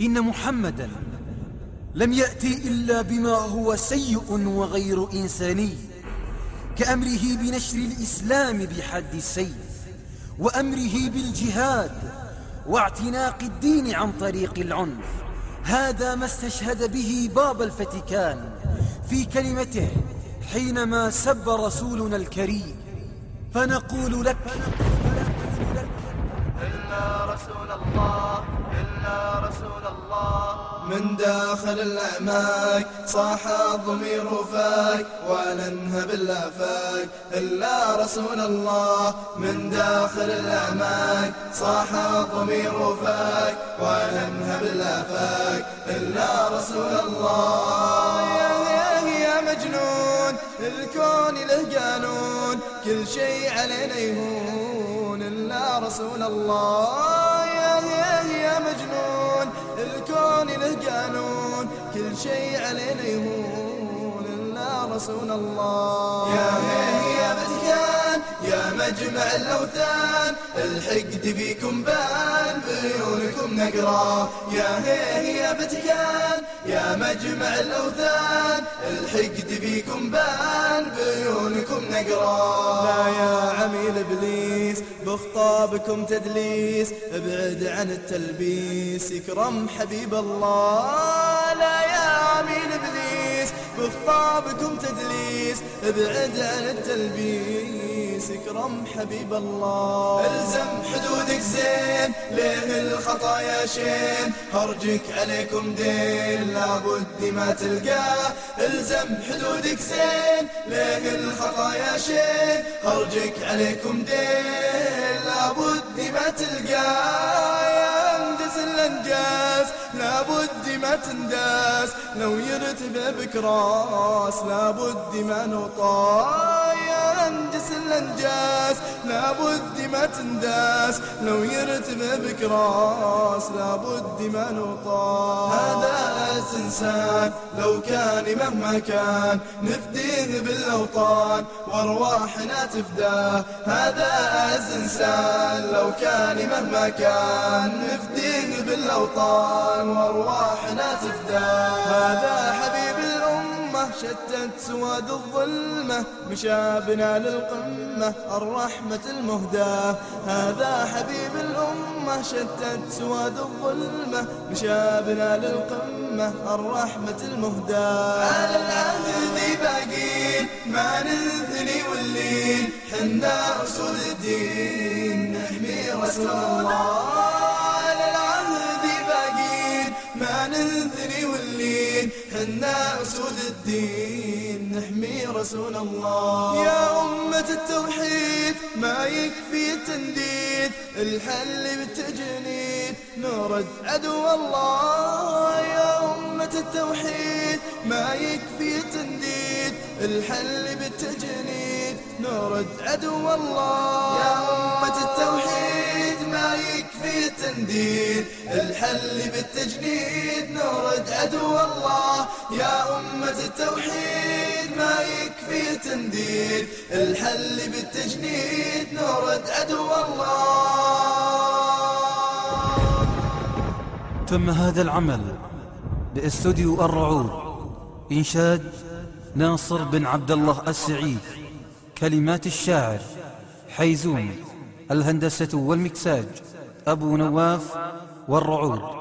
إن محمدا لم يأتي إلا بما هو سيء وغير إنساني كأمره بنشر الإسلام بحد السيف وأمره بالجهاد واعتناق الدين عن طريق العنف. هذا ما استشهد به باب الفتكان في كلمته حينما سب رسولنا الكريم. فنقول لك من داخل الأعماق صاح الضمير فاك ولنها بالافاق إلا رسول الله من داخل الأعماق صاح الضمير فاك ولنها بالافاق إلا رسول الله. يا يا مجنون الكون له قانون كل شيء علينا يهون. إلا رسول الله. يا يا يا مجنون. الكون له قانون كل شيء علينا يهون. إلا رسول الله. يا هي يا متكان يا مجمع الأوثان. الحقد فيكم بان بعيونكم نقرا. يا هي يا متكان يا مجمع الأوثان. الحقد فيكم بان نقرأ. لا يا عميل إبليس بخطابكم تدليس أبعد عن التلبيس. إكرم حبيب الله. لا يا عميل إبليس بخطابكم تدليس أبعد عن التلبيس. اكرم حبيب الله. ألزم حدودك زين ليه الخطايا شين؟ هرجك عليكم دين لابد ما تلقاه. ألزم حدودك زين ليه الخطايا شين؟ هرجك عليكم دين لابد ما تلقاه. يا انجز الأنجاز لابد ما تنداس لو يرتفع بك راس لابد ما نطاس يا انجز الانجاز لابد ما تنداس. لو يرتفع بك راس لابد ما نطاس هذا أعز إنسان لو كان مهما كان نفديه بالأوطان وارواحنا تفداه هذا أعز إنسان لو كان مهما كان نفديه بالأوطان وارواحنا تفداه هذا شتت سواد الظلمة مشى بنا للقمة الرحمة المهداة. هذا حبيب الأمة شتت سواد الظلمة مشى بنا للقمة الرحمة المهداة. على العهد باقين ما ننثني واللين حنا أسود الدين نحمي رسول الله. حنا أسود الدين نحمي رسول الله. يا أمة التوحيد ما يكفي التنديد الحل بالتجنيد نورد عدو الله. يا أمة التوحيد ما يكفي التنديد الحل بالتجنيد نورد عدو الله. يا أمة يكفي التنديد الحل بالتجنيد نورد عدو الله. يا أمة التوحيد ما يكفي التنديد الحل بالتجنيد نورد عدو الله. تم هذا العمل باستوديو الرعود إنشاد ناصر بن عبد الله السعيد كلمات الشاعر حيزوم الهندسة والمكساج أبو نواف والرعود.